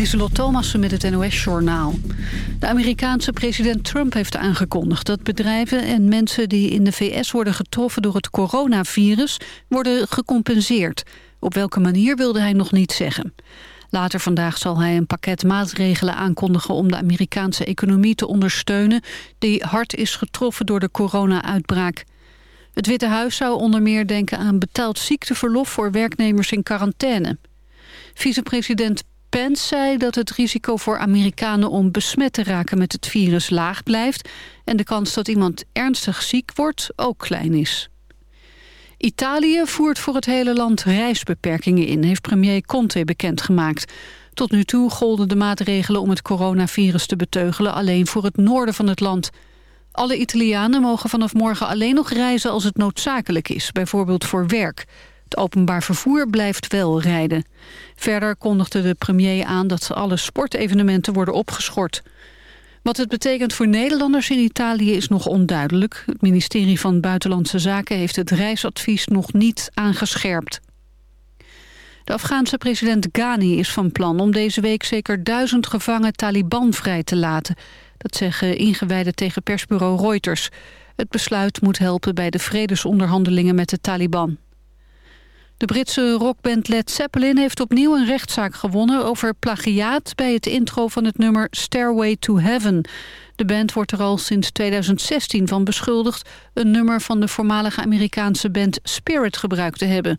Lieselot Thomassen met het NOS-journaal. De Amerikaanse president Trump heeft aangekondigd dat bedrijven en mensen die in de VS worden getroffen door het coronavirus worden gecompenseerd. Op welke manier wilde hij nog niet zeggen. Later vandaag zal hij een pakket maatregelen aankondigen om de Amerikaanse economie te ondersteunen die hard is getroffen door de corona-uitbraak. Het Witte Huis zou onder meer denken aan betaald ziekteverlof voor werknemers in quarantaine. Vicepresident Pence zei dat het risico voor Amerikanen om besmet te raken met het virus laag blijft... en de kans dat iemand ernstig ziek wordt ook klein is. Italië voert voor het hele land reisbeperkingen in, heeft premier Conte bekendgemaakt. Tot nu toe golden de maatregelen om het coronavirus te beteugelen alleen voor het noorden van het land. Alle Italianen mogen vanaf morgen alleen nog reizen als het noodzakelijk is, bijvoorbeeld voor werk. Het openbaar vervoer blijft wel rijden. Verder kondigde de premier aan dat alle sportevenementen worden opgeschort. Wat het betekent voor Nederlanders in Italië is nog onduidelijk. Het ministerie van Buitenlandse Zaken heeft het reisadvies nog niet aangescherpt. De Afghaanse president Ghani is van plan om deze week zeker duizend gevangen Taliban vrij te laten. Dat zeggen ingewijden tegen persbureau Reuters. Het besluit moet helpen bij de vredesonderhandelingen met de Taliban. De Britse rockband Led Zeppelin heeft opnieuw een rechtszaak gewonnen... over plagiaat bij het intro van het nummer Stairway to Heaven. De band wordt er al sinds 2016 van beschuldigd... een nummer van de voormalige Amerikaanse band Spirit gebruikt te hebben.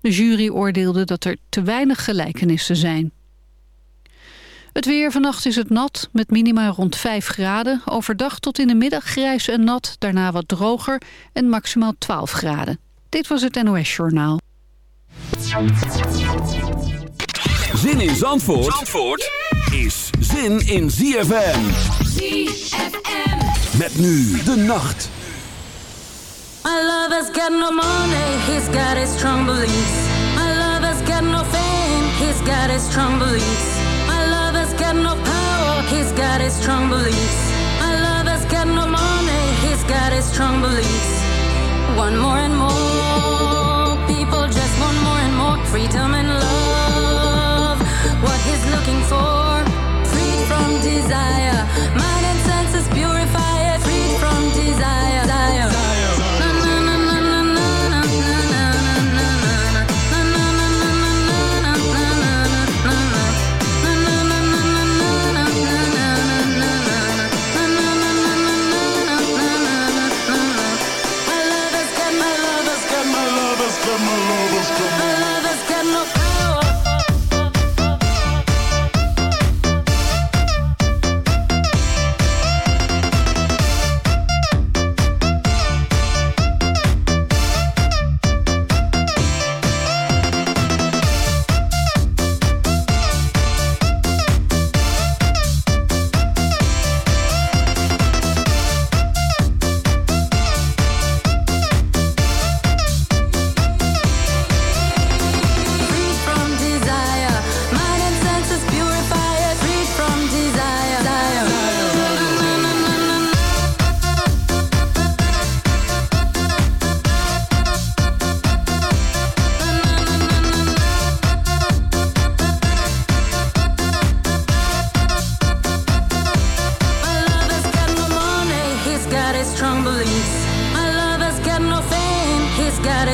De jury oordeelde dat er te weinig gelijkenissen zijn. Het weer vannacht is het nat, met minima rond 5 graden. Overdag tot in de middag grijs en nat, daarna wat droger en maximaal 12 graden. Dit was het NOS Journaal. Zin in Zandvoort, Zandvoort is zin in ZFM. ZFM. Met nu de nacht. My lover's got no money, he's got his strong beliefs. My lover's got no fame, he's got his strong beliefs. My lover's got no power, he's got his strong beliefs. My lover's got no money, he's got his strong beliefs. One more and more freedom and love. What he's looking for, free from desire.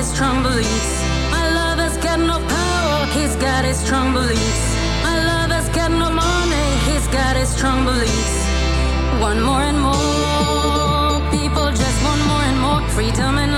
Strong beliefs. My lover's got no power, he's got his strong beliefs. My lover's got no money, he's got his strong beliefs. One more and more people just want more and more freedom and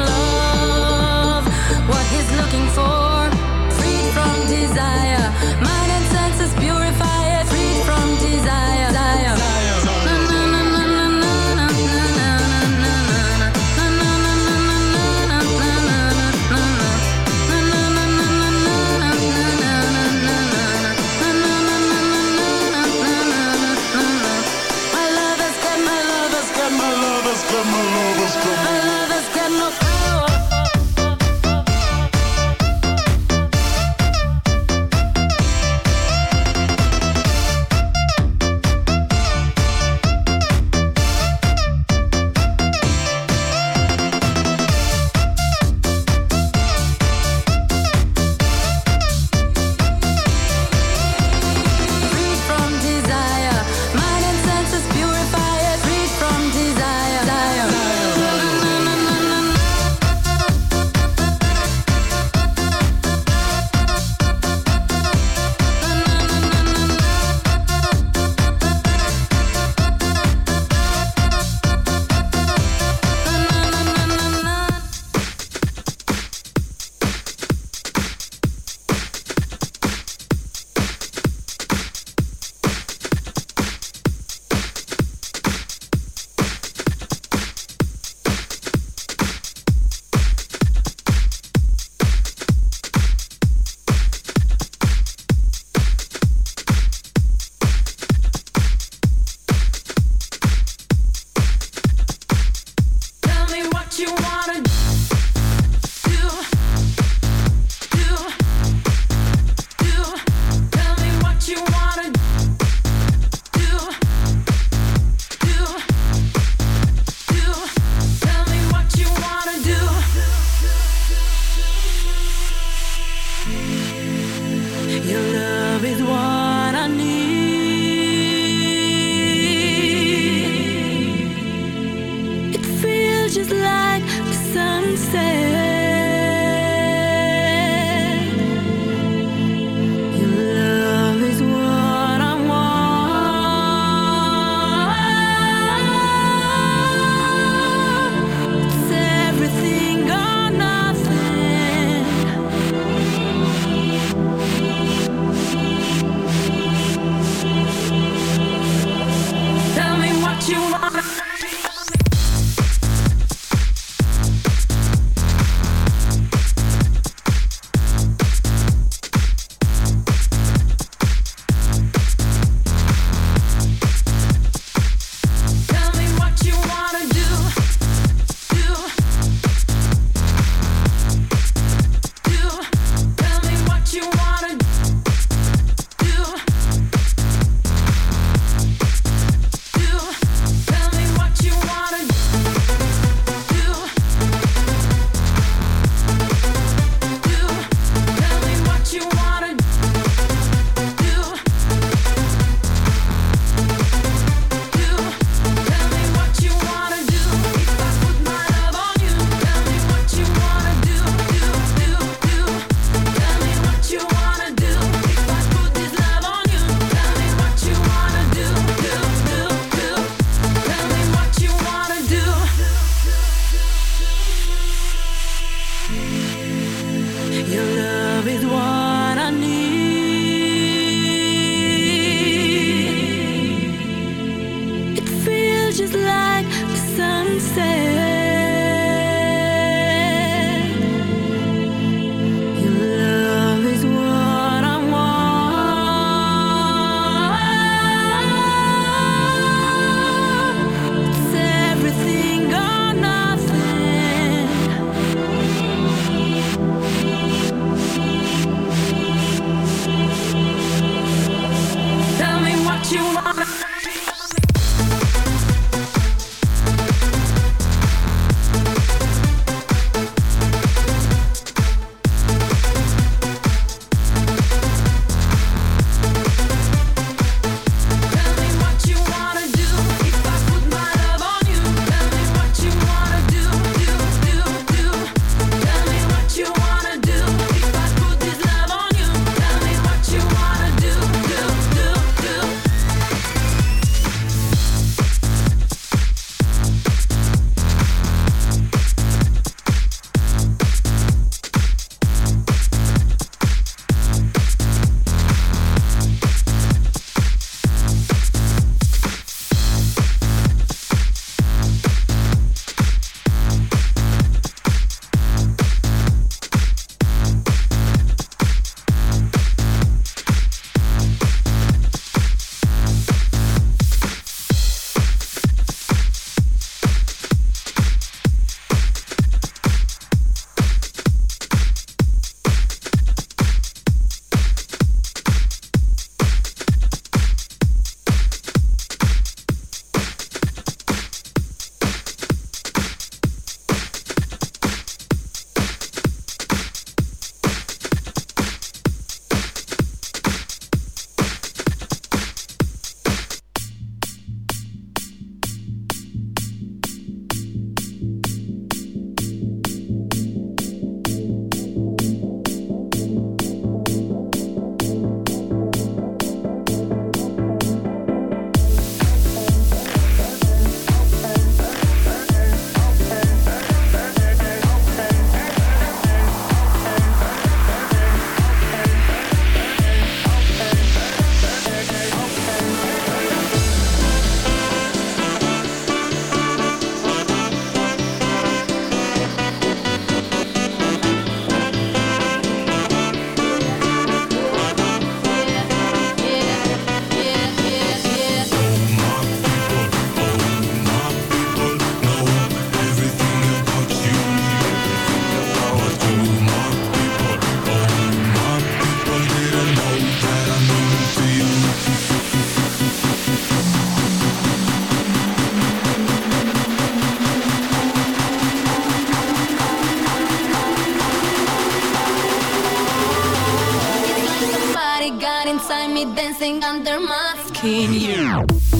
inside me dancing under my skin. Yeah.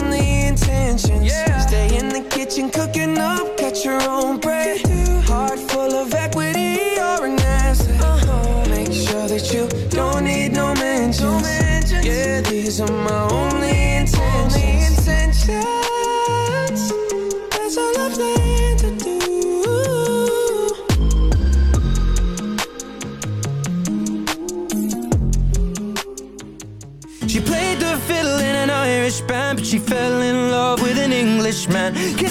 own bread. Heart full of equity, you're an asset. Make sure that you don't need no mentions. Yeah, these are my only intentions. Only intentions. That's all I plan to do. She played the fiddle in an Irish band, but she fell in love with an Englishman. Kissed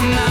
My, my,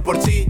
por ti.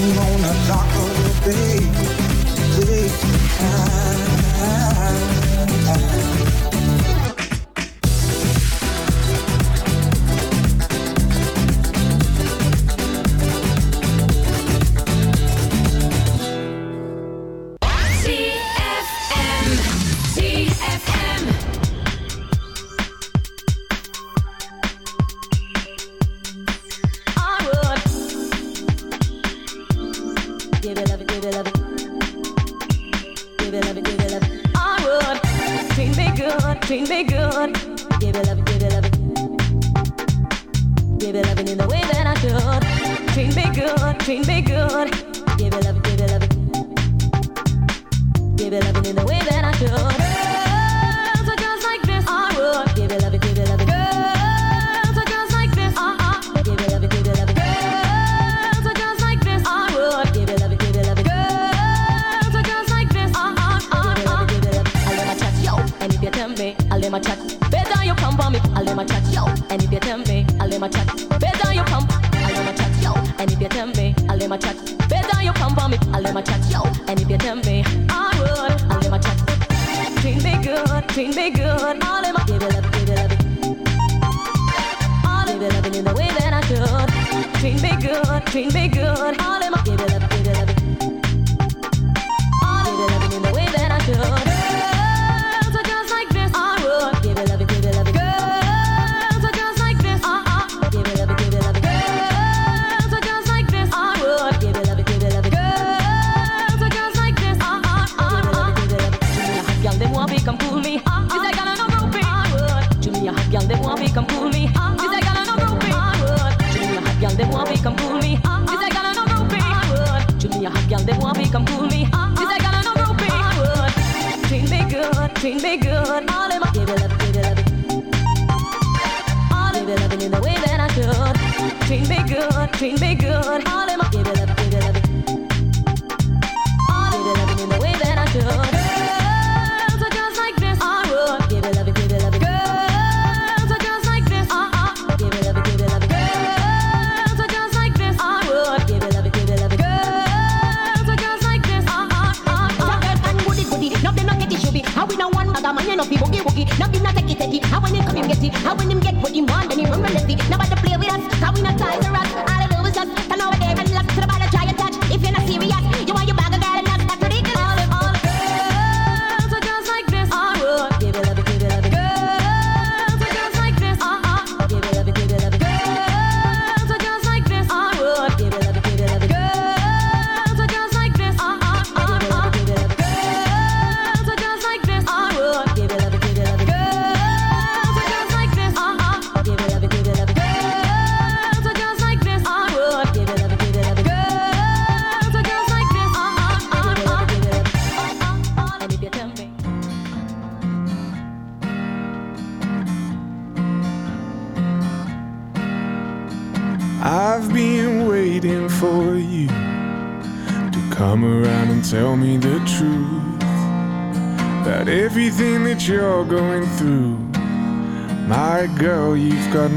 On the dock of the bay.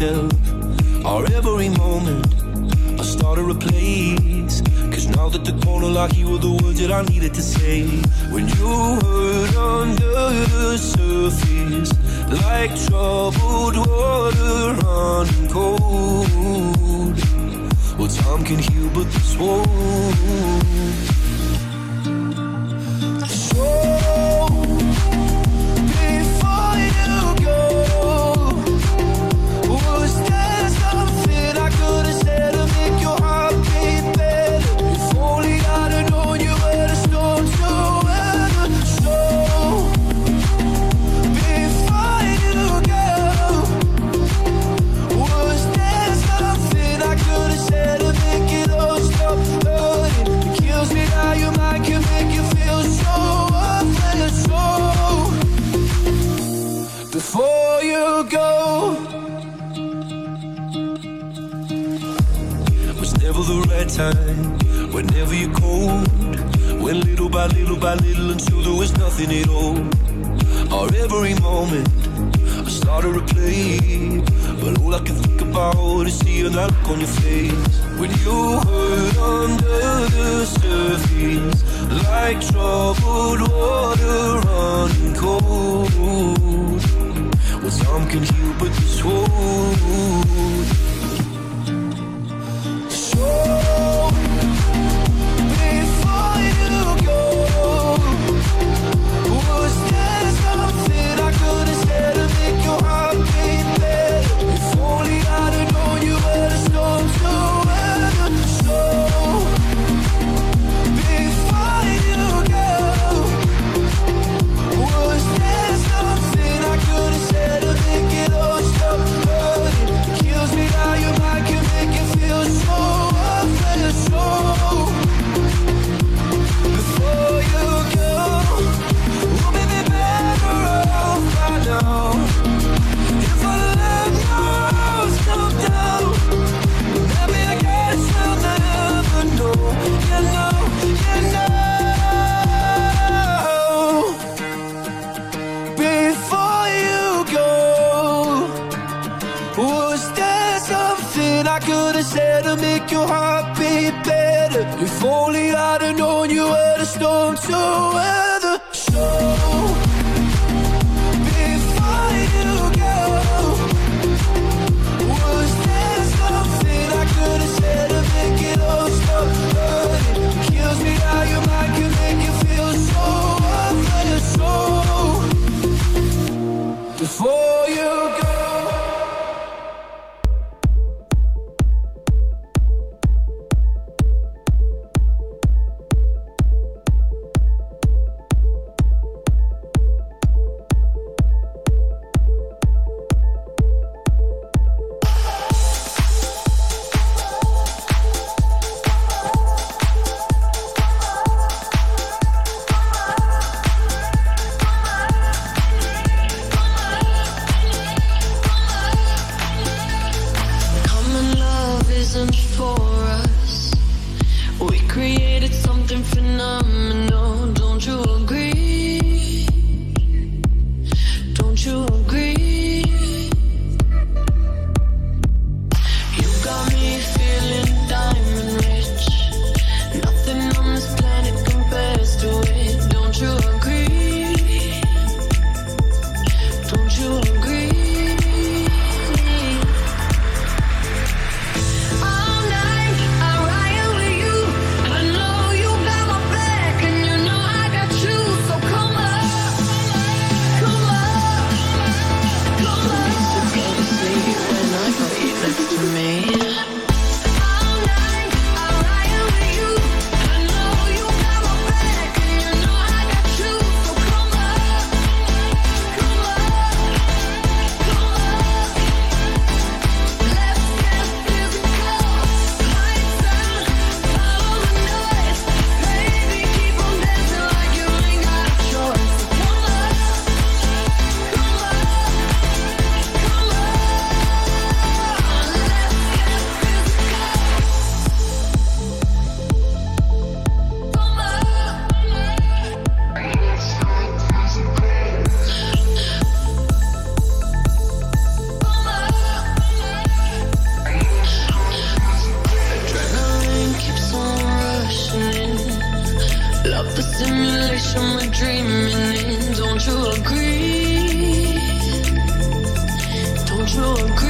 myself like troubled water running cold. Well, some can heal, but this wound. A simulation we're dreaming in. Don't you agree? Don't you agree?